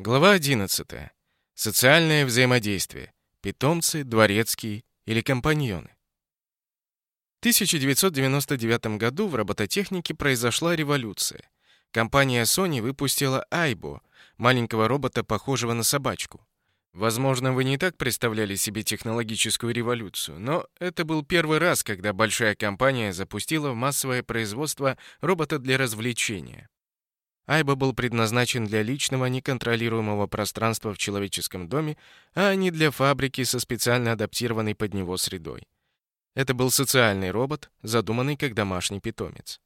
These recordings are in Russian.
Глава 11. Социальное взаимодействие. Питомцы, дворецкие или компаньоны. В 1999 году в робототехнике произошла революция. Компания Sony выпустила Aibo, маленького робота, похожего на собачку. Возможно, вы не так представляли себе технологическую революцию, но это был первый раз, когда большая компания запустила в массовое производство робота для развлечения. Айба был предназначен для личного неконтролируемого пространства в человеческом доме, а не для фабрики со специально адаптированной под него средой. Это был социальный робот, задуманный как домашний питомец.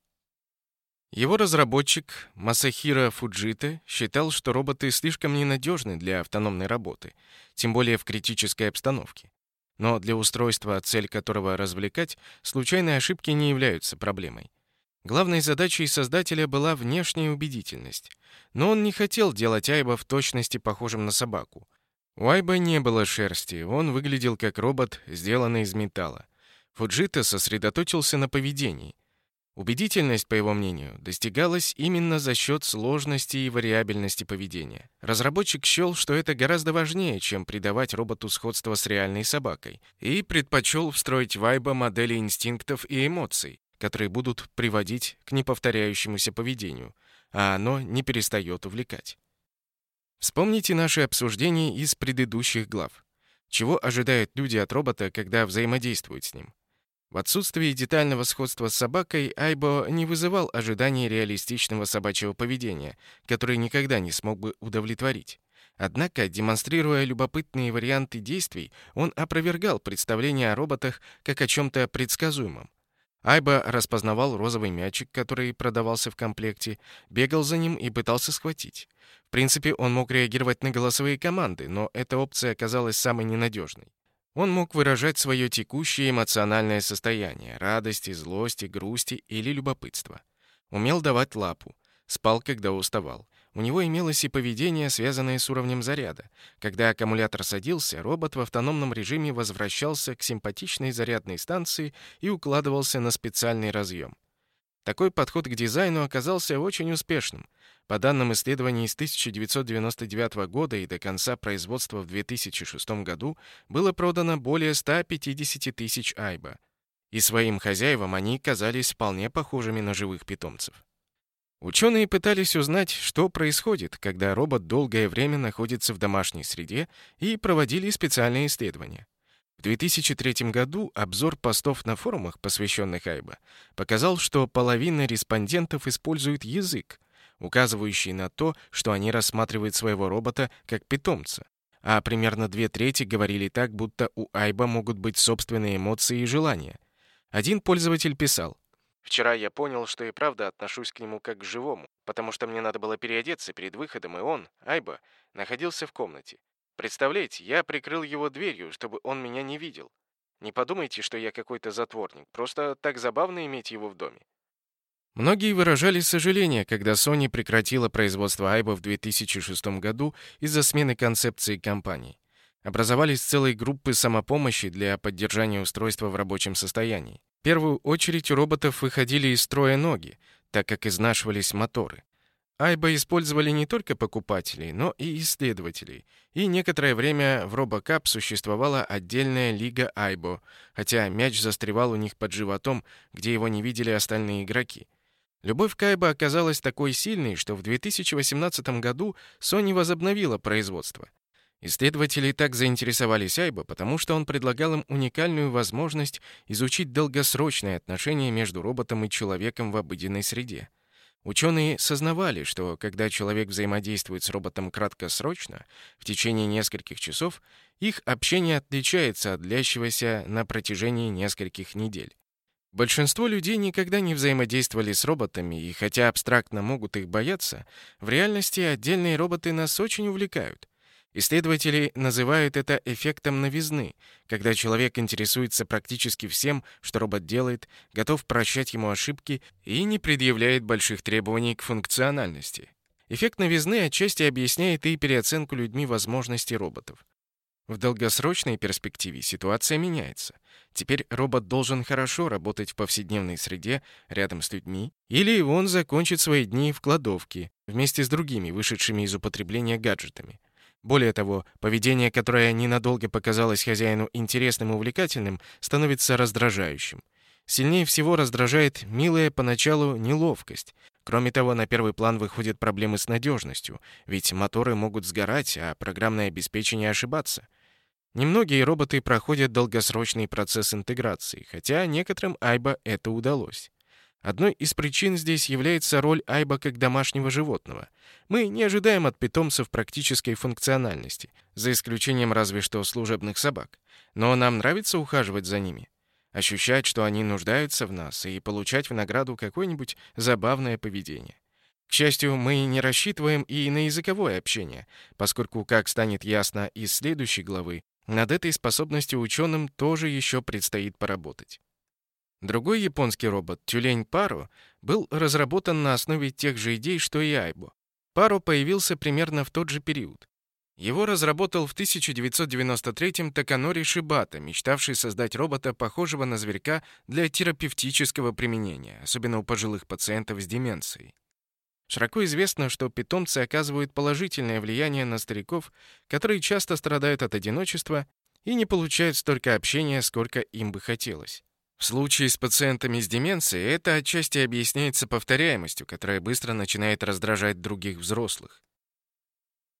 Его разработчик Масахира Фуджита считал, что роботы слишком ненадежны для автономной работы, тем более в критической обстановке. Но для устройства, цель которого развлекать, случайные ошибки не являются проблемой. Главной задачей создателя была внешняя убедительность. Но он не хотел делать Айба в точности похожим на собаку. У Айба не было шерсти, он выглядел как робот, сделанный из металла. Фуджита сосредоточился на поведении. Убедительность, по его мнению, достигалась именно за счет сложности и вариабельности поведения. Разработчик счел, что это гораздо важнее, чем придавать роботу сходство с реальной собакой, и предпочел встроить в Айба модели инстинктов и эмоций, которые будут приводить к неповторяющемуся поведению, а оно не перестает увлекать. Вспомните наши обсуждения из предыдущих глав. Чего ожидают люди от робота, когда взаимодействуют с ним? В отсутствии детального сходства с собакой Айбо не вызывал ожиданий реалистичного собачьего поведения, который никогда не смог бы удовлетворить. Однако, демонстрируя любопытные варианты действий, он опровергал представление о роботах как о чем-то предсказуемом. Айба распознавал розовый мячик, который продавался в комплекте, бегал за ним и пытался схватить. В принципе, он мог реагировать на голосовые команды, но эта опция оказалась самой ненадежной. Он мог выражать свое текущее эмоциональное состояние — радости, злости, грусти или любопытства. Умел давать лапу, спал, когда уставал. У него имелось и поведение, связанное с уровнем заряда. Когда аккумулятор садился, робот в автономном режиме возвращался к симпатичной зарядной станции и укладывался на специальный разъем. Такой подход к дизайну оказался очень успешным. По данным исследований с 1999 года и до конца производства в 2006 году было продано более 150 тысяч айба. И своим хозяевам они казались вполне похожими на живых питомцев. Ученые пытались узнать, что происходит, когда робот долгое время находится в домашней среде, и проводили специальные исследования. В 2003 году обзор постов на форумах, посвященных Айба, показал, что половина респондентов использует язык, указывающий на то, что они рассматривают своего робота как питомца, а примерно две трети говорили так, будто у Айба могут быть собственные эмоции и желания. Один пользователь писал, Вчера я понял, что и правда отношусь к нему как к живому, потому что мне надо было переодеться перед выходом, и он, Айба, находился в комнате. Представляете, я прикрыл его дверью, чтобы он меня не видел. Не подумайте, что я какой-то затворник, просто так забавно иметь его в доме. Многие выражали сожаление, когда Sony прекратила производство Айба в 2006 году из-за смены концепции компании. Образовались целые группы самопомощи для поддержания устройства в рабочем состоянии. В первую очередь у роботов выходили из строя ноги, так как изнашивались моторы. Айба использовали не только покупателей, но и исследователей. И некоторое время в RoboCup существовала отдельная лига Айбо, хотя мяч застревал у них под животом, где его не видели остальные игроки. Любовь к Айбо оказалась такой сильной, что в 2018 году Sony возобновила производство. Исследователи так заинтересовались Айбо, потому что он предлагал им уникальную возможность изучить долгосрочные отношения между роботом и человеком в обыденной среде. Ученые сознавали, что когда человек взаимодействует с роботом краткосрочно, в течение нескольких часов, их общение отличается от длящегося на протяжении нескольких недель. Большинство людей никогда не взаимодействовали с роботами, и хотя абстрактно могут их бояться, в реальности отдельные роботы нас очень увлекают. Исследователи называют это эффектом новизны, когда человек интересуется практически всем, что робот делает, готов прощать ему ошибки и не предъявляет больших требований к функциональности. Эффект новизны отчасти объясняет и переоценку людьми возможностей роботов. В долгосрочной перспективе ситуация меняется. Теперь робот должен хорошо работать в повседневной среде рядом с людьми, или он закончит свои дни в кладовке, вместе с другими, вышедшими из употребления гаджетами. Более того, поведение, которое ненадолго показалось хозяину интересным и увлекательным, становится раздражающим. Сильнее всего раздражает милая поначалу неловкость. Кроме того, на первый план выходят проблемы с надежностью, ведь моторы могут сгорать, а программное обеспечение ошибаться. Немногие роботы проходят долгосрочный процесс интеграции, хотя некоторым Айба это удалось. Одной из причин здесь является роль Айба как домашнего животного. Мы не ожидаем от питомцев практической функциональности, за исключением разве что служебных собак. Но нам нравится ухаживать за ними, ощущать, что они нуждаются в нас, и получать в награду какое-нибудь забавное поведение. К счастью, мы не рассчитываем и на языковое общение, поскольку, как станет ясно из следующей главы, над этой способностью ученым тоже еще предстоит поработать. Другой японский робот, тюлень Паро, был разработан на основе тех же идей, что и Айбо. Паро появился примерно в тот же период. Его разработал в 1993-м Таканори Шибата, мечтавший создать робота, похожего на зверька для терапевтического применения, особенно у пожилых пациентов с деменцией. Широко известно, что питомцы оказывают положительное влияние на стариков, которые часто страдают от одиночества и не получают столько общения, сколько им бы хотелось. В случае с пациентами с деменцией это отчасти объясняется повторяемостью, которая быстро начинает раздражать других взрослых.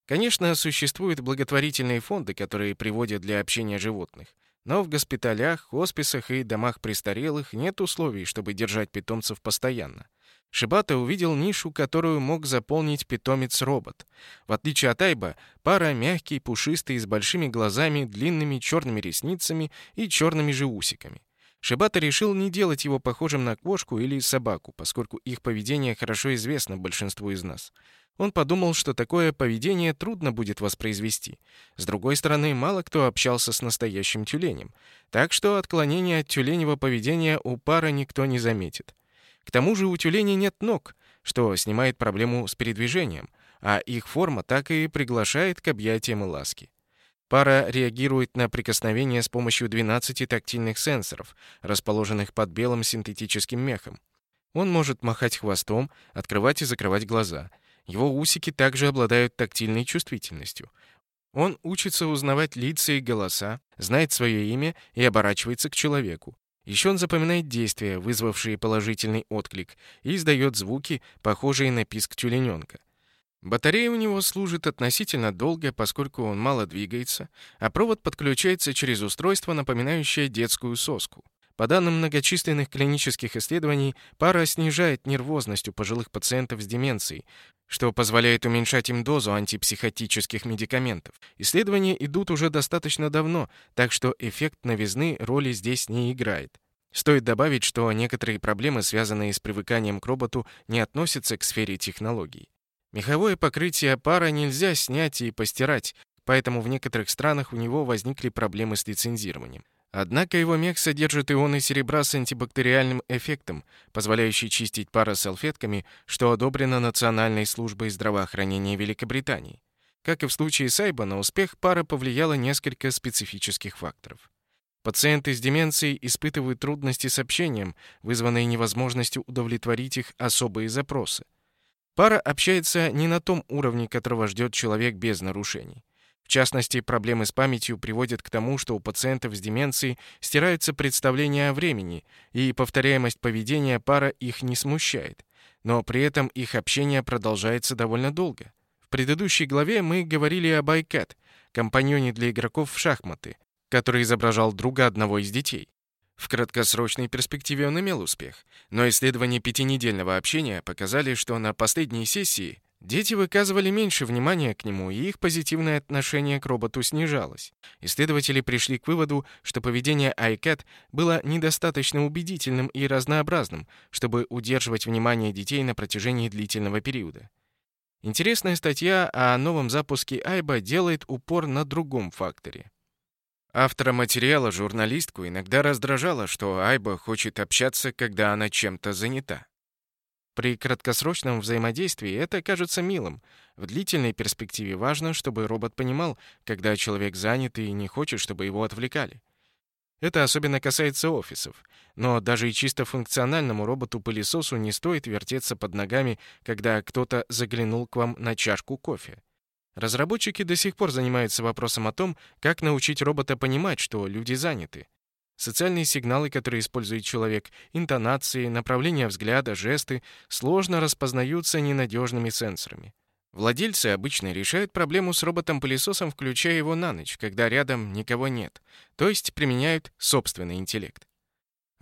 Конечно, существуют благотворительные фонды, которые приводят для общения животных, но в госпиталях, хосписах и домах престарелых нет условий, чтобы держать питомцев постоянно. Шибата увидел нишу, которую мог заполнить питомец-робот. В отличие от Айба, пара мягкий, пушистый, с большими глазами, длинными черными ресницами и черными же усиками. Шибата решил не делать его похожим на кошку или собаку, поскольку их поведение хорошо известно большинству из нас. Он подумал, что такое поведение трудно будет воспроизвести. С другой стороны, мало кто общался с настоящим тюленем, так что отклонения от тюленевого поведения у пара никто не заметит. К тому же у тюленей нет ног, что снимает проблему с передвижением, а их форма так и приглашает к объятиям и ласке. Пара реагирует на прикосновение с помощью 12 тактильных сенсоров, расположенных под белым синтетическим мехом. Он может махать хвостом, открывать и закрывать глаза. Его усики также обладают тактильной чувствительностью. Он учится узнавать лица и голоса, знает свое имя и оборачивается к человеку. Еще он запоминает действия, вызвавшие положительный отклик, и издает звуки, похожие на писк тюлененка. Батарея у него служит относительно долго, поскольку он мало двигается, а провод подключается через устройство, напоминающее детскую соску. По данным многочисленных клинических исследований, пара снижает нервозность у пожилых пациентов с деменцией, что позволяет уменьшать им дозу антипсихотических медикаментов. Исследования идут уже достаточно давно, так что эффект новизны роли здесь не играет. Стоит добавить, что некоторые проблемы, связанные с привыканием к роботу, не относятся к сфере технологий. Меховое покрытие пара нельзя снять и постирать, поэтому в некоторых странах у него возникли проблемы с лицензированием. Однако его мех содержит ионы серебра с антибактериальным эффектом, позволяющий чистить пара салфетками, что одобрено Национальной службой здравоохранения Великобритании. Как и в случае с Айба, на успех пары повлияло несколько специфических факторов. Пациенты с деменцией испытывают трудности с общением, вызванные невозможностью удовлетворить их особые запросы. Пара общается не на том уровне, которого ждет человек без нарушений. В частности, проблемы с памятью приводят к тому, что у пациентов с деменцией стираются представления о времени, и повторяемость поведения пара их не смущает. Но при этом их общение продолжается довольно долго. В предыдущей главе мы говорили об iCat, компаньоне для игроков в шахматы, который изображал друга одного из детей. В краткосрочной перспективе он имел успех, но исследования пятинедельного общения показали, что на последней сессии дети выказывали меньше внимания к нему, и их позитивное отношение к роботу снижалось. Исследователи пришли к выводу, что поведение iCat было недостаточно убедительным и разнообразным, чтобы удерживать внимание детей на протяжении длительного периода. Интересная статья о новом запуске Айба делает упор на другом факторе. Автора материала, журналистку, иногда раздражало, что Айба хочет общаться, когда она чем-то занята. При краткосрочном взаимодействии это кажется милым. В длительной перспективе важно, чтобы робот понимал, когда человек занят и не хочет, чтобы его отвлекали. Это особенно касается офисов. Но даже и чисто функциональному роботу-пылесосу не стоит вертеться под ногами, когда кто-то заглянул к вам на чашку кофе. Разработчики до сих пор занимаются вопросом о том, как научить робота понимать, что люди заняты. Социальные сигналы, которые использует человек, интонации, направление взгляда, жесты, сложно распознаются ненадежными сенсорами. Владельцы обычно решают проблему с роботом-пылесосом, включая его на ночь, когда рядом никого нет, то есть применяют собственный интеллект.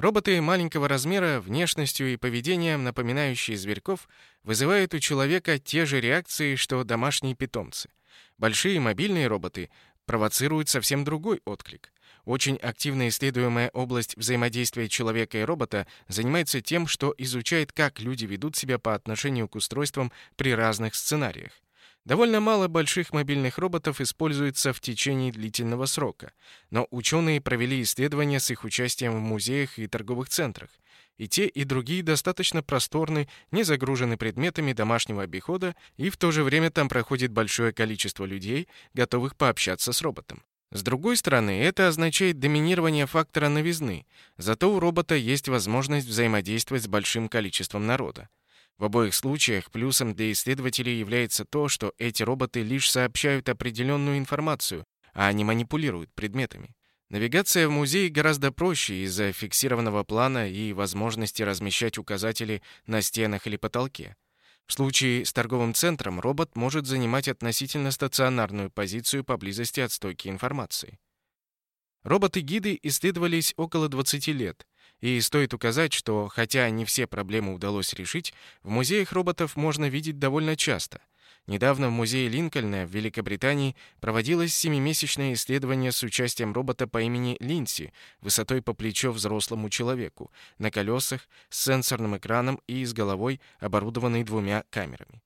Роботы маленького размера, внешностью и поведением, напоминающие зверьков, вызывают у человека те же реакции, что домашние питомцы. Большие мобильные роботы провоцируют совсем другой отклик. Очень активно исследуемая область взаимодействия человека и робота занимается тем, что изучает, как люди ведут себя по отношению к устройствам при разных сценариях. Довольно мало больших мобильных роботов используется в течение длительного срока, но ученые провели исследования с их участием в музеях и торговых центрах. И те, и другие достаточно просторны, не загружены предметами домашнего обихода, и в то же время там проходит большое количество людей, готовых пообщаться с роботом. С другой стороны, это означает доминирование фактора новизны, зато у робота есть возможность взаимодействовать с большим количеством народа. В обоих случаях плюсом для исследователей является то, что эти роботы лишь сообщают определенную информацию, а не манипулируют предметами. Навигация в музее гораздо проще из-за фиксированного плана и возможности размещать указатели на стенах или потолке. В случае с торговым центром робот может занимать относительно стационарную позицию поблизости от стойки информации. Роботы-гиды исследовались около 20 лет, и стоит указать, что хотя не все проблемы удалось решить, в музеях роботов можно видеть довольно часто. Недавно в музее Линкольна в Великобритании проводилось семимесячное исследование с участием робота по имени Линси, высотой по плечо взрослому человеку, на колесах, с сенсорным экраном и с головой, оборудованной двумя камерами.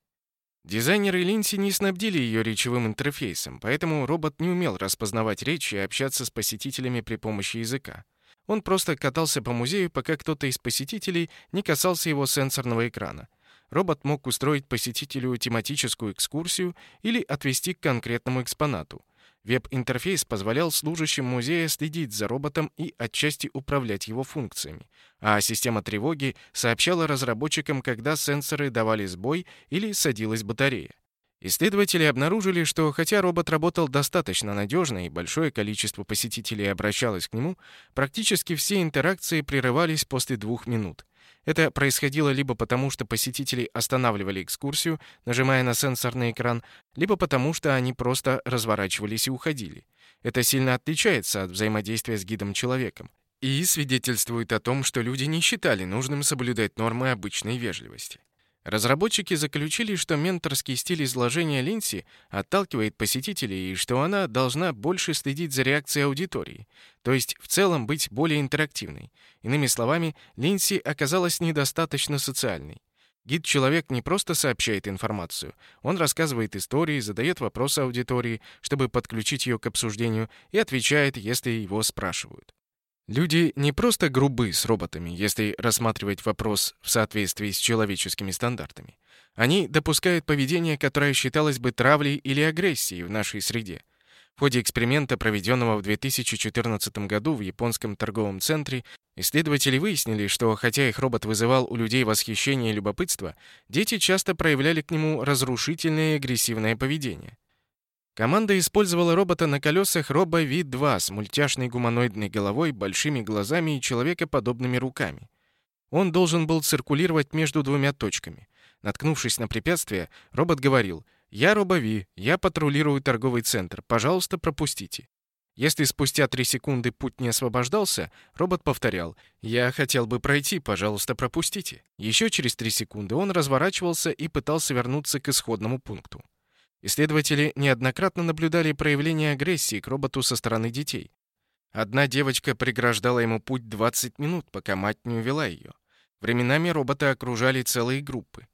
Дизайнеры Линси не снабдили ее речевым интерфейсом, поэтому робот не умел распознавать речь и общаться с посетителями при помощи языка. Он просто катался по музею, пока кто-то из посетителей не касался его сенсорного экрана. Робот мог устроить посетителю тематическую экскурсию или отвести к конкретному экспонату. Веб-интерфейс позволял служащим музея следить за роботом и отчасти управлять его функциями, а система тревоги сообщала разработчикам, когда сенсоры давали сбой или садилась батарея. Исследователи обнаружили, что хотя робот работал достаточно надежно и большое количество посетителей обращалось к нему, практически все интеракции прерывались после двух минут. Это происходило либо потому, что посетители останавливали экскурсию, нажимая на сенсорный экран, либо потому, что они просто разворачивались и уходили. Это сильно отличается от взаимодействия с гидом-человеком и свидетельствует о том, что люди не считали нужным соблюдать нормы обычной вежливости. Разработчики заключили, что менторский стиль изложения Линси отталкивает посетителей и что она должна больше следить за реакцией аудитории, то есть в целом быть более интерактивной. Иными словами, Линси оказалась недостаточно социальной. Гид-человек не просто сообщает информацию, он рассказывает истории, задает вопросы аудитории, чтобы подключить ее к обсуждению, и отвечает, если его спрашивают. Люди не просто грубы с роботами, если рассматривать вопрос в соответствии с человеческими стандартами. Они допускают поведение, которое считалось бы травлей или агрессией в нашей среде. В ходе эксперимента, проведенного в 2014 году в японском торговом центре, исследователи выяснили, что хотя их робот вызывал у людей восхищение и любопытство, дети часто проявляли к нему разрушительное и агрессивное поведение. Команда использовала робота на колесах Робо V2 с мультяшной гуманоидной головой, большими глазами и человекоподобными руками. Он должен был циркулировать между двумя точками. Наткнувшись на препятствие, робот говорил «Я Робо V, я патрулирую торговый центр, пожалуйста, пропустите». Если спустя три секунды путь не освобождался, робот повторял «Я хотел бы пройти, пожалуйста, пропустите». Еще через три секунды он разворачивался и пытался вернуться к исходному пункту. Исследователи неоднократно наблюдали проявление агрессии к роботу со стороны детей. Одна девочка преграждала ему путь 20 минут, пока мать не увела ее. Временами робота окружали целые группы.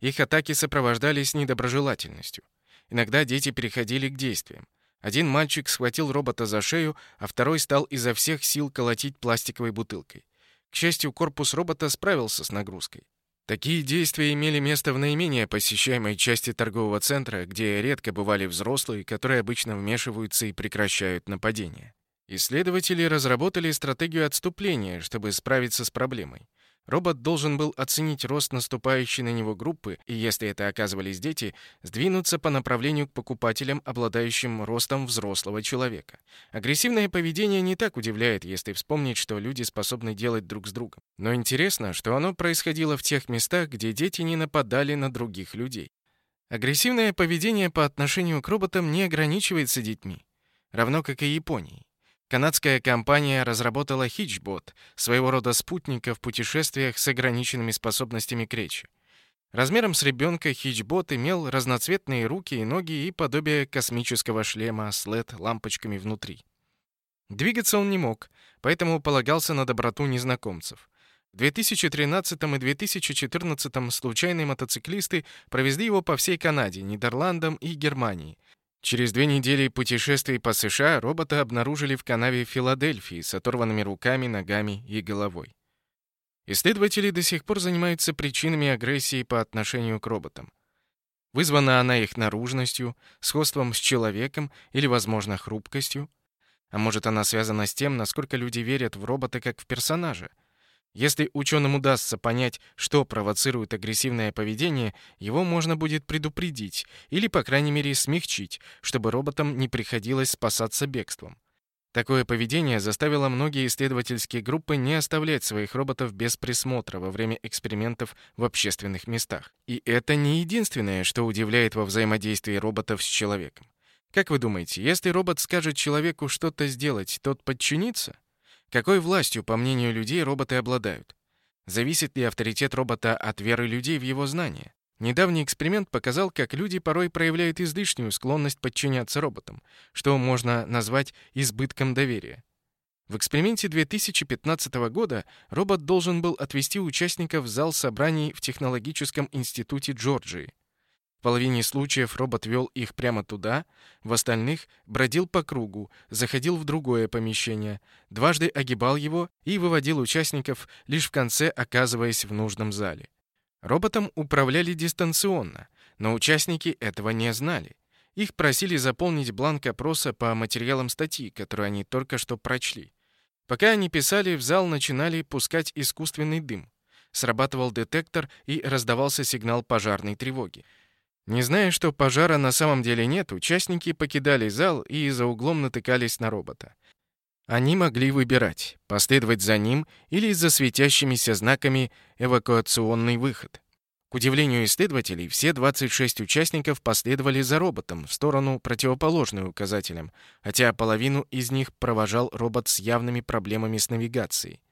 Их атаки сопровождались недоброжелательностью. Иногда дети переходили к действиям. Один мальчик схватил робота за шею, а второй стал изо всех сил колотить пластиковой бутылкой. К счастью, корпус робота справился с нагрузкой. Такие действия имели место в наименее посещаемой части торгового центра, где редко бывали взрослые, которые обычно вмешиваются и прекращают нападение. Исследователи разработали стратегию отступления, чтобы справиться с проблемой. Робот должен был оценить рост наступающей на него группы и, если это оказывались дети, сдвинуться по направлению к покупателям, обладающим ростом взрослого человека. Агрессивное поведение не так удивляет, если вспомнить, что люди способны делать друг с другом. Но интересно, что оно происходило в тех местах, где дети не нападали на других людей. Агрессивное поведение по отношению к роботам не ограничивается детьми, равно как и Японией. Канадская компания разработала Hitchbot, своего рода спутника в путешествиях с ограниченными способностями к речи. Размером с ребенка Hitchbot имел разноцветные руки и ноги и подобие космического шлема с LED-лампочками внутри. Двигаться он не мог, поэтому полагался на доброту незнакомцев. В 2013 и 2014 случайные мотоциклисты провезли его по всей Канаде, Нидерландам и Германии, Через две недели путешествий по США робота обнаружили в канаве Филадельфии с оторванными руками, ногами и головой. Исследователи до сих пор занимаются причинами агрессии по отношению к роботам. Вызвана она их наружностью, сходством с человеком или, возможно, хрупкостью? А может, она связана с тем, насколько люди верят в робота как в персонажа? Если ученым удастся понять, что провоцирует агрессивное поведение, его можно будет предупредить или, по крайней мере, смягчить, чтобы роботам не приходилось спасаться бегством. Такое поведение заставило многие исследовательские группы не оставлять своих роботов без присмотра во время экспериментов в общественных местах. И это не единственное, что удивляет во взаимодействии роботов с человеком. Как вы думаете, если робот скажет человеку что-то сделать, тот подчинится? Какой властью, по мнению людей, роботы обладают? Зависит ли авторитет робота от веры людей в его знания? Недавний эксперимент показал, как люди порой проявляют излишнюю склонность подчиняться роботам, что можно назвать избытком доверия. В эксперименте 2015 года робот должен был отвести участников в зал собраний в Технологическом институте Джорджии. В половине случаев робот вел их прямо туда, в остальных бродил по кругу, заходил в другое помещение, дважды огибал его и выводил участников, лишь в конце оказываясь в нужном зале. Роботом управляли дистанционно, но участники этого не знали. Их просили заполнить бланк опроса по материалам статьи, которую они только что прочли. Пока они писали, в зал начинали пускать искусственный дым. Срабатывал детектор и раздавался сигнал пожарной тревоги. Не зная, что пожара на самом деле нет, участники покидали зал и за углом натыкались на робота. Они могли выбирать, последовать за ним или за светящимися знаками «эвакуационный выход». К удивлению исследователей, все 26 участников последовали за роботом в сторону, противоположную указателям, хотя половину из них провожал робот с явными проблемами с навигацией.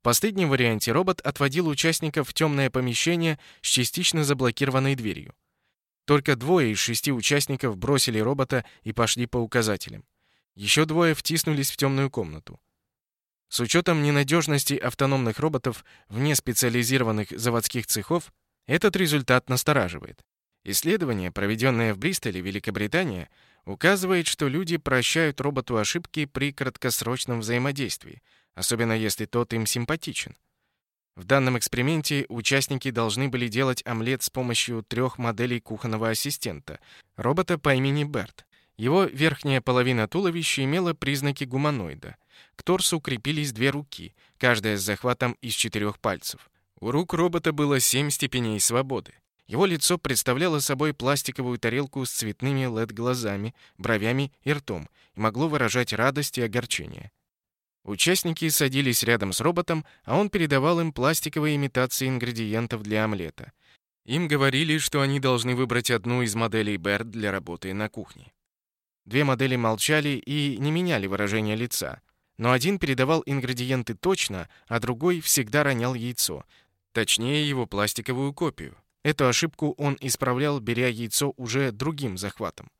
В последнем варианте робот отводил участников в темное помещение с частично заблокированной дверью. Только двое из шести участников бросили робота и пошли по указателям. Еще двое втиснулись в темную комнату. С учетом ненадежности автономных роботов вне специализированных заводских цехов, этот результат настораживает. Исследование, проведенное в Бристоле, Великобритания, указывает, что люди прощают роботу ошибки при краткосрочном взаимодействии, особенно если тот им симпатичен. В данном эксперименте участники должны были делать омлет с помощью трех моделей кухонного ассистента, робота по имени Берт. Его верхняя половина туловища имела признаки гуманоида. К торсу крепились две руки, каждая с захватом из четырех пальцев. У рук робота было семь степеней свободы. Его лицо представляло собой пластиковую тарелку с цветными LED-глазами, бровями и ртом и могло выражать радость и огорчение. Участники садились рядом с роботом, а он передавал им пластиковые имитации ингредиентов для омлета. Им говорили, что они должны выбрать одну из моделей Берд для работы на кухне. Две модели молчали и не меняли выражение лица, но один передавал ингредиенты точно, а другой всегда ронял яйцо, точнее его пластиковую копию. Эту ошибку он исправлял, беря яйцо уже другим захватом.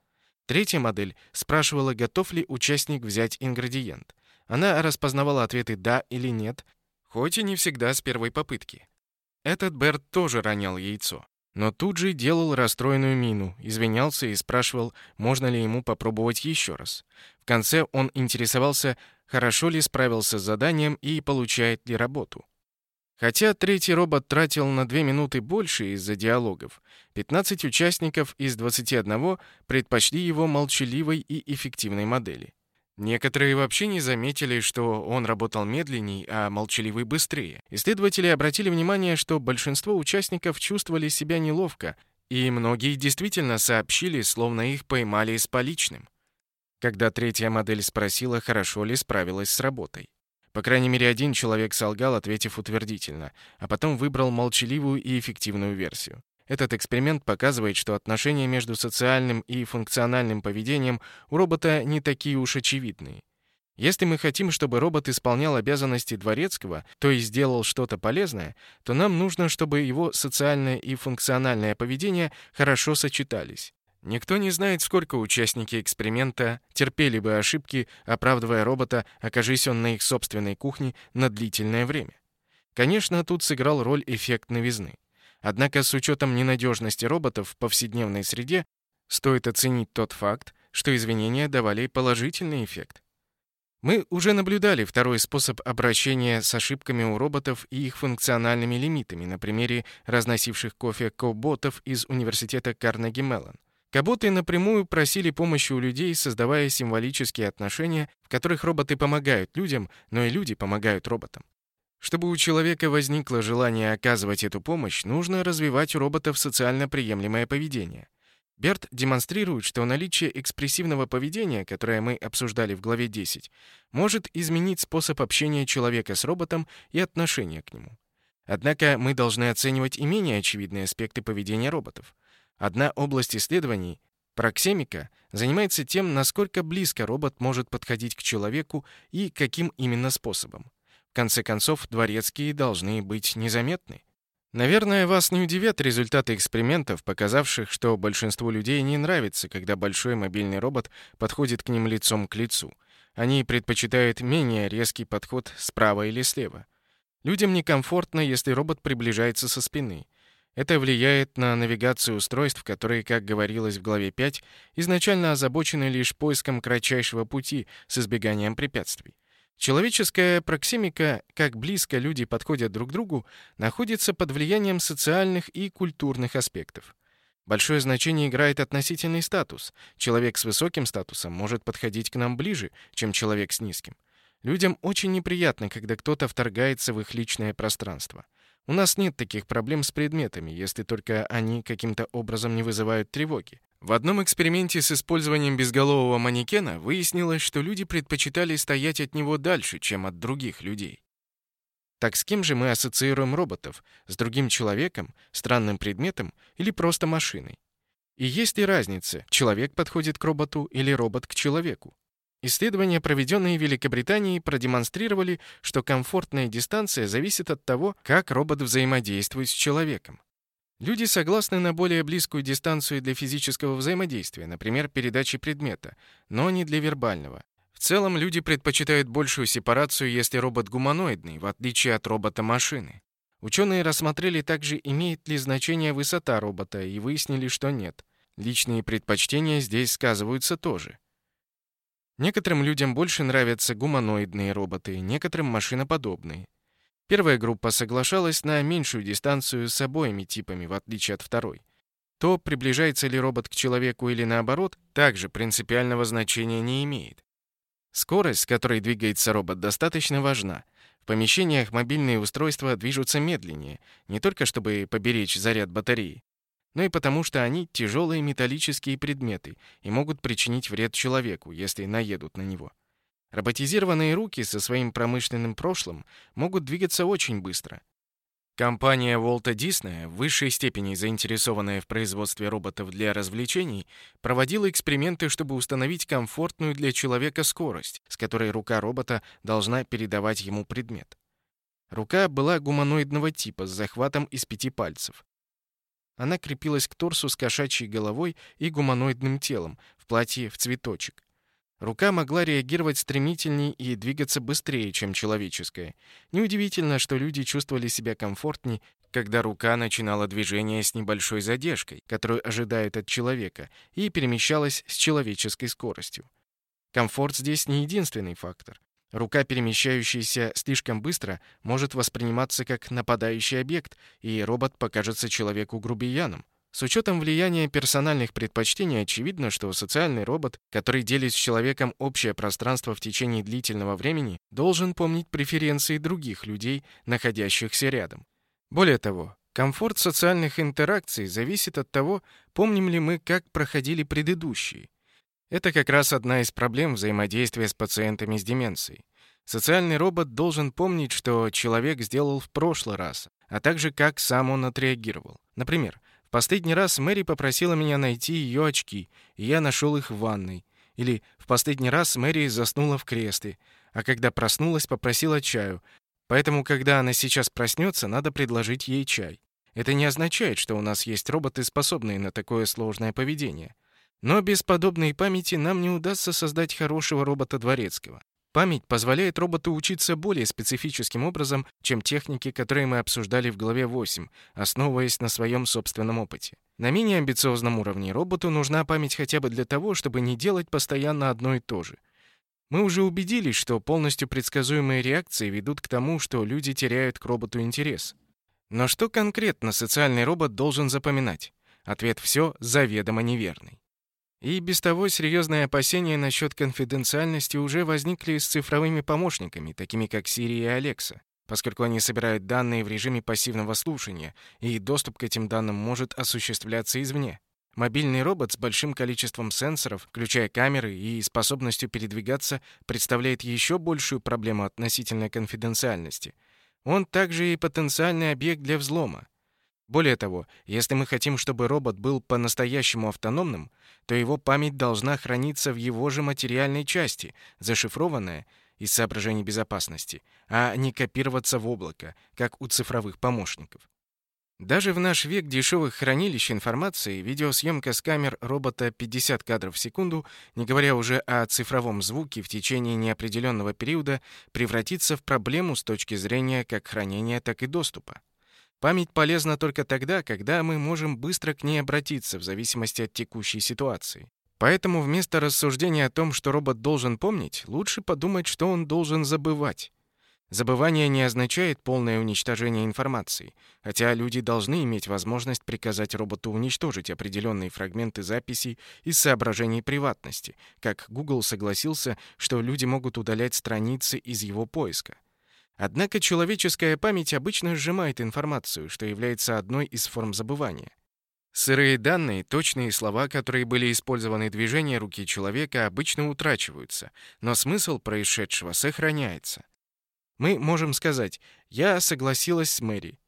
Третья модель спрашивала, готов ли участник взять ингредиент. Она распознавала ответы «да» или «нет», хоть и не всегда с первой попытки. Этот Берт тоже ронял яйцо, но тут же делал расстроенную мину, извинялся и спрашивал, можно ли ему попробовать еще раз. В конце он интересовался, хорошо ли справился с заданием и получает ли работу. Хотя третий робот тратил на 2 минуты больше из-за диалогов, 15 участников из 21 предпочли его молчаливой и эффективной модели. Некоторые вообще не заметили, что он работал медленней, а молчаливый быстрее. Исследователи обратили внимание, что большинство участников чувствовали себя неловко, и многие действительно сообщили, словно их поймали с поличным. Когда третья модель спросила, хорошо ли справилась с работой. По крайней мере, один человек солгал, ответив утвердительно, а потом выбрал молчаливую и эффективную версию. Этот эксперимент показывает, что отношения между социальным и функциональным поведением у робота не такие уж очевидные. Если мы хотим, чтобы робот исполнял обязанности дворецкого, то есть сделал что-то полезное, то нам нужно, чтобы его социальное и функциональное поведение хорошо сочетались. Никто не знает, сколько участники эксперимента терпели бы ошибки, оправдывая робота, окажись он на их собственной кухне на длительное время. Конечно, тут сыграл роль эффект новизны. Однако с учетом ненадежности роботов в повседневной среде стоит оценить тот факт, что извинения давали положительный эффект. Мы уже наблюдали второй способ обращения с ошибками у роботов и их функциональными лимитами на примере разносивших кофе коботов из университета Карнеги Меллон. Коботы напрямую просили помощи у людей, создавая символические отношения, в которых роботы помогают людям, но и люди помогают роботам. Чтобы у человека возникло желание оказывать эту помощь, нужно развивать у роботов социально приемлемое поведение. Берт демонстрирует, что наличие экспрессивного поведения, которое мы обсуждали в главе 10, может изменить способ общения человека с роботом и отношения к нему. Однако мы должны оценивать и менее очевидные аспекты поведения роботов. Одна область исследований, проксемика, занимается тем, насколько близко робот может подходить к человеку и каким именно способом. Конце концов, дворецкие должны быть незаметны. Наверное, вас не удивят результаты экспериментов, показавших, что большинству людей не нравится, когда большой мобильный робот подходит к ним лицом к лицу. Они предпочитают менее резкий подход справа или слева. Людям некомфортно, если робот приближается со спины. Это влияет на навигацию устройств, которые, как говорилось в главе 5, изначально озабочены лишь поиском кратчайшего пути с избеганием препятствий. Человеческая проксимика, как близко люди подходят друг к другу, находится под влиянием социальных и культурных аспектов. Большое значение играет относительный статус. Человек с высоким статусом может подходить к нам ближе, чем человек с низким. Людям очень неприятно, когда кто-то вторгается в их личное пространство. У нас нет таких проблем с предметами, если только они каким-то образом не вызывают тревоги. В одном эксперименте с использованием безголового манекена выяснилось, что люди предпочитали стоять от него дальше, чем от других людей. Так с кем же мы ассоциируем роботов? С другим человеком, странным предметом или просто машиной? И есть ли разница, человек подходит к роботу или робот к человеку? Исследования, проведенные в Великобритании, продемонстрировали, что комфортная дистанция зависит от того, как робот взаимодействует с человеком. Люди согласны на более близкую дистанцию для физического взаимодействия, например, передачи предмета, но не для вербального. В целом, люди предпочитают большую сепарацию, если робот гуманоидный, в отличие от робота-машины. Ученые рассмотрели также, имеет ли значение высота робота, и выяснили, что нет. Личные предпочтения здесь сказываются тоже. Некоторым людям больше нравятся гуманоидные роботы, некоторым машиноподобные. Первая группа соглашалась на меньшую дистанцию с обоими типами, в отличие от второй. То, приближается ли робот к человеку или наоборот, также принципиального значения не имеет. Скорость, с которой двигается робот, достаточно важна. В помещениях мобильные устройства движутся медленнее, не только чтобы поберечь заряд батареи, но и потому, что они тяжелые металлические предметы и могут причинить вред человеку, если наедут на него. Роботизированные руки со своим промышленным прошлым могут двигаться очень быстро. Компания Волта Диснея, в высшей степени заинтересованная в производстве роботов для развлечений, проводила эксперименты, чтобы установить комфортную для человека скорость, с которой рука робота должна передавать ему предмет. Рука была гуманоидного типа с захватом из пяти пальцев. Она крепилась к торсу с кошачьей головой и гуманоидным телом в платье в цветочек. Рука могла реагировать стремительнее и двигаться быстрее, чем человеческая. Неудивительно, что люди чувствовали себя комфортнее, когда рука начинала движение с небольшой задержкой, которую ожидают от человека, и перемещалась с человеческой скоростью. Комфорт здесь не единственный фактор. Рука, перемещающаяся слишком быстро, может восприниматься как нападающий объект, и робот покажется человеку грубияном. С учетом влияния персональных предпочтений очевидно, что социальный робот, который делит с человеком общее пространство в течение длительного времени, должен помнить преференции других людей, находящихся рядом. Более того, комфорт социальных интеракций зависит от того, помним ли мы, как проходили предыдущие. Это как раз одна из проблем взаимодействия с пациентами с деменцией. Социальный робот должен помнить, что человек сделал в прошлый раз, а также как сам он отреагировал. Например, последний раз Мэри попросила меня найти ее очки, и я нашел их в ванной. Или в последний раз Мэри заснула в кресле, а когда проснулась, попросила чаю. Поэтому, когда она сейчас проснется, надо предложить ей чай. Это не означает, что у нас есть роботы, способные на такое сложное поведение. Но без подобной памяти нам не удастся создать хорошего робота дворецкого. Память позволяет роботу учиться более специфическим образом, чем техники, которые мы обсуждали в главе 8, основываясь на своем собственном опыте. На менее амбициозном уровне роботу нужна память хотя бы для того, чтобы не делать постоянно одно и то же. Мы уже убедились, что полностью предсказуемые реакции ведут к тому, что люди теряют к роботу интерес. Но что конкретно социальный робот должен запоминать? Ответ «все» заведомо неверный. И без того серьезные опасения насчет конфиденциальности уже возникли с цифровыми помощниками, такими как Siri и Alexa, поскольку они собирают данные в режиме пассивного слушания, и доступ к этим данным может осуществляться извне. Мобильный робот с большим количеством сенсоров, включая камеры и способностью передвигаться, представляет еще большую проблему относительно конфиденциальности. Он также и потенциальный объект для взлома. Более того, если мы хотим, чтобы робот был по-настоящему автономным, то его память должна храниться в его же материальной части, зашифрованная из соображений безопасности, а не копироваться в облако, как у цифровых помощников. Даже в наш век дешевых хранилищ информации видеосъемка с камер робота 50 кадров в секунду, не говоря уже о цифровом звуке в течение неопределенного периода, превратится в проблему с точки зрения как хранения, так и доступа. Память полезна только тогда, когда мы можем быстро к ней обратиться в зависимости от текущей ситуации. Поэтому вместо рассуждения о том, что робот должен помнить, лучше подумать, что он должен забывать. Забывание не означает полное уничтожение информации, хотя люди должны иметь возможность приказать роботу уничтожить определенные фрагменты записей из соображений приватности, как Google согласился, что люди могут удалять страницы из его поиска. Однако человеческая память обычно сжимает информацию, что является одной из форм забывания. Сырые данные, точные слова, которые были использованы движения руки человека, обычно утрачиваются, но смысл происшедшего сохраняется. Мы можем сказать «я согласилась с Мэри»,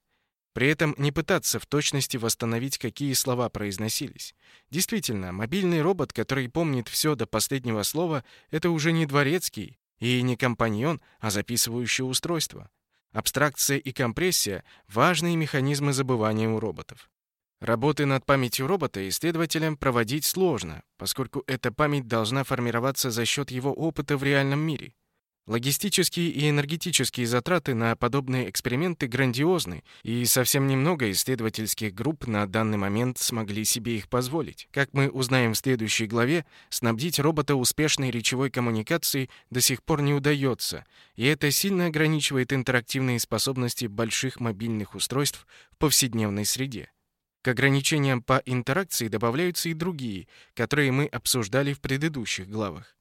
при этом не пытаться в точности восстановить, какие слова произносились. Действительно, мобильный робот, который помнит все до последнего слова, это уже не дворецкий, и не компаньон, а записывающее устройство. Абстракция и компрессия — важные механизмы забывания у роботов. Работы над памятью робота исследователям проводить сложно, поскольку эта память должна формироваться за счет его опыта в реальном мире. Логистические и энергетические затраты на подобные эксперименты грандиозны, и совсем немного исследовательских групп на данный момент смогли себе их позволить. Как мы узнаем в следующей главе, снабдить робота успешной речевой коммуникацией до сих пор не удается, и это сильно ограничивает интерактивные способности больших мобильных устройств в повседневной среде. К ограничениям по интеракции добавляются и другие, которые мы обсуждали в предыдущих главах.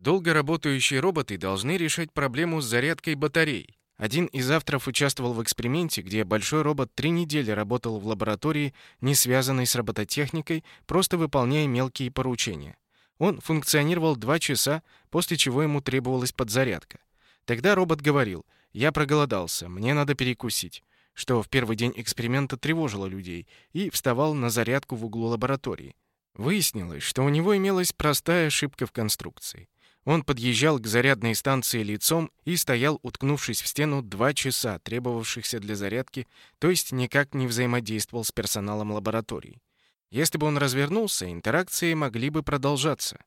Долго работающие роботы должны решать проблему с зарядкой батарей. Один из авторов участвовал в эксперименте, где большой робот три недели работал в лаборатории, не связанной с робототехникой, просто выполняя мелкие поручения. Он функционировал два часа, после чего ему требовалась подзарядка. Тогда робот говорил «Я проголодался, мне надо перекусить», что в первый день эксперимента тревожило людей, и вставал на зарядку в углу лаборатории. Выяснилось, что у него имелась простая ошибка в конструкции — он подъезжал к зарядной станции лицом и стоял, уткнувшись в стену, два часа, требовавшихся для зарядки, то есть никак не взаимодействовал с персоналом лаборатории. Если бы он развернулся, интеракции могли бы продолжаться.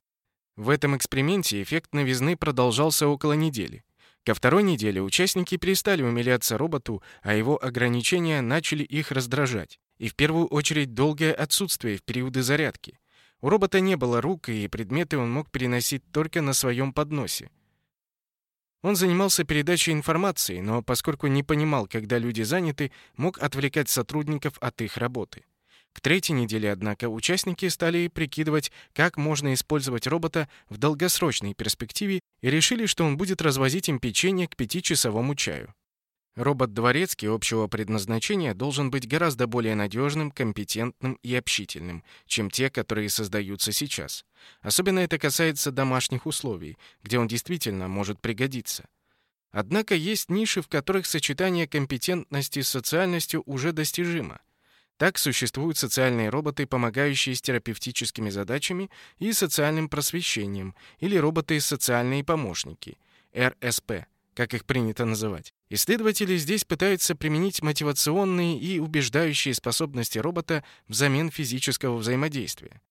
В этом эксперименте эффект новизны продолжался около недели. Ко второй неделе участники перестали умиляться роботу, а его ограничения начали их раздражать. И в первую очередь долгое отсутствие в периоды зарядки. У робота не было рук, и предметы он мог переносить только на своем подносе. Он занимался передачей информации, но поскольку не понимал, когда люди заняты, мог отвлекать сотрудников от их работы. К третьей неделе, однако, участники стали прикидывать, как можно использовать робота в долгосрочной перспективе и решили, что он будет развозить им печенье к пятичасовому чаю. Робот Дворецкий общего предназначения должен быть гораздо более надежным, компетентным и общительным, чем те, которые создаются сейчас. Особенно это касается домашних условий, где он действительно может пригодиться. Однако есть ниши, в которых сочетание компетентности с социальностью уже достижимо. Так существуют социальные роботы, помогающие с терапевтическими задачами и социальным просвещением, или роботы-социальные помощники, РСП, как их принято называть. Исследователи здесь пытаются применить мотивационные и убеждающие способности робота взамен физического взаимодействия.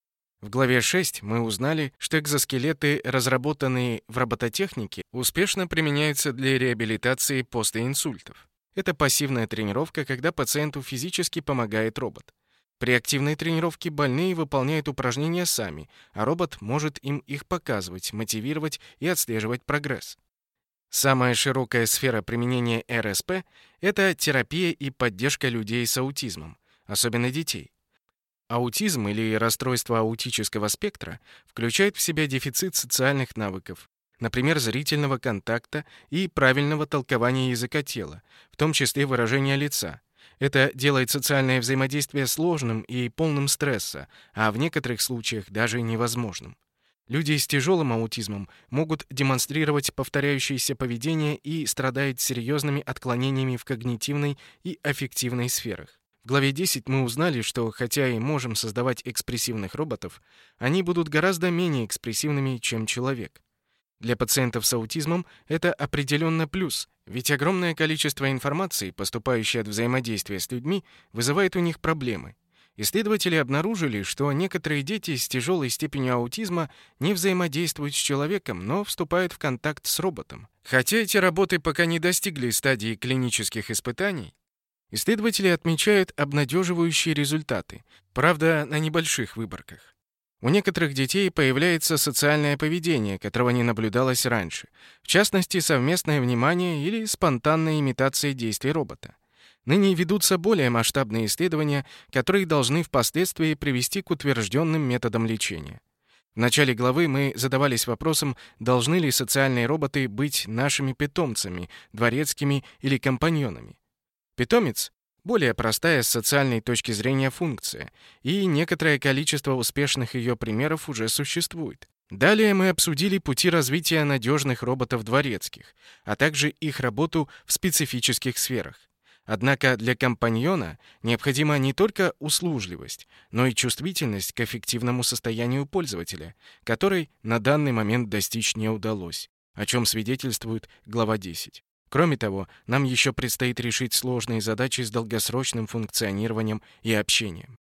В главе 6 мы узнали, что экзоскелеты, разработанные в робототехнике, успешно применяются для реабилитации после инсультов. Это пассивная тренировка, когда пациенту физически помогает робот. При активной тренировке больные выполняют упражнения сами, а робот может им их показывать, мотивировать и отслеживать прогресс. Самая широкая сфера применения РСП — это терапия и поддержка людей с аутизмом, особенно детей. Аутизм или расстройство аутического спектра включает в себя дефицит социальных навыков, например, зрительного контакта и правильного толкования языка тела, в том числе выражения лица. Это делает социальное взаимодействие сложным и полным стресса, а в некоторых случаях даже невозможным. Люди с тяжелым аутизмом могут демонстрировать повторяющееся поведение и страдают серьезными отклонениями в когнитивной и аффективной сферах. В главе 10 мы узнали, что хотя и можем создавать экспрессивных роботов, они будут гораздо менее экспрессивными, чем человек. Для пациентов с аутизмом это определенно плюс, ведь огромное количество информации, поступающей от взаимодействия с людьми, вызывает у них проблемы. Исследователи обнаружили, что некоторые дети с тяжелой степенью аутизма не взаимодействуют с человеком, но вступают в контакт с роботом. Хотя эти работы пока не достигли стадии клинических испытаний, Исследователи отмечают обнадеживающие результаты, правда, на небольших выборках. У некоторых детей появляется социальное поведение, которого не наблюдалось раньше, в частности, совместное внимание или спонтанная имитация действий робота. Ныне ведутся более масштабные исследования, которые должны впоследствии привести к утвержденным методам лечения. В начале главы мы задавались вопросом, должны ли социальные роботы быть нашими питомцами, дворецкими или компаньонами. Питомец — более простая с социальной точки зрения функция, и некоторое количество успешных ее примеров уже существует. Далее мы обсудили пути развития надежных роботов дворецких, а также их работу в специфических сферах. Однако для компаньона необходима не только услужливость, но и чувствительность к эффективному состоянию пользователя, которой на данный момент достичь не удалось, о чем свидетельствует глава 10. Кроме того, нам еще предстоит решить сложные задачи с долгосрочным функционированием и общением.